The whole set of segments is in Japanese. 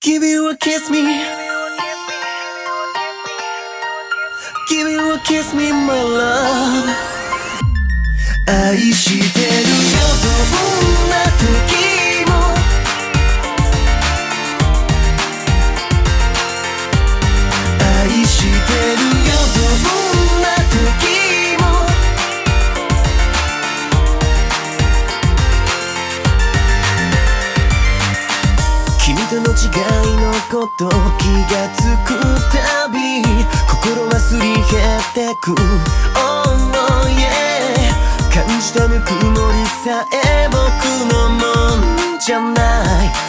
Give you a kiss me. Give you a kiss me, my love. 愛してる違いのこと気がつくたび心はすり減ってく。Oh yeah 感じたぬくもりさえ僕のもんじゃない。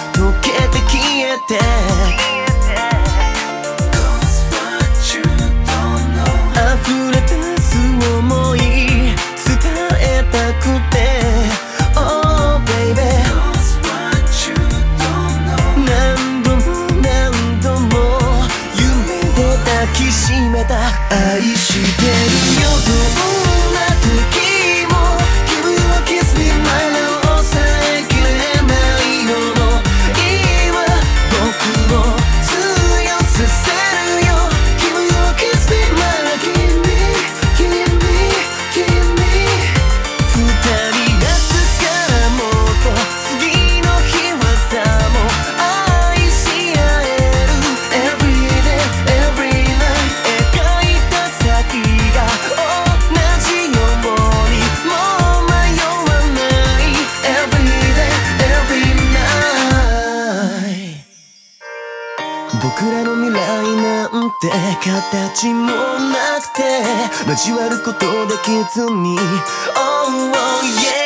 しめた愛して僕らの未来なんて形もなくて交わることできずに Oh, oh yeah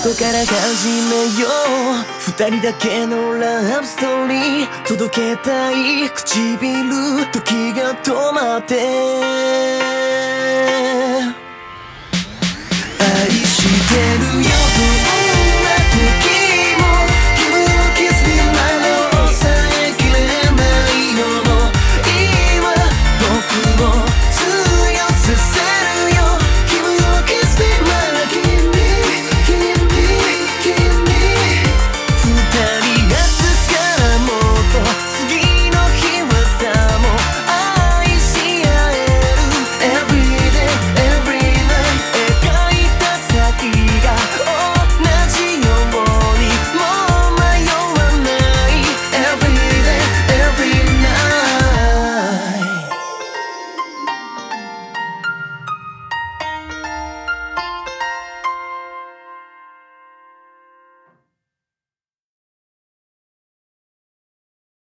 元から始めよう。二人だけのラブストーリー。届けたい。唇時が止まって。愛してるよ。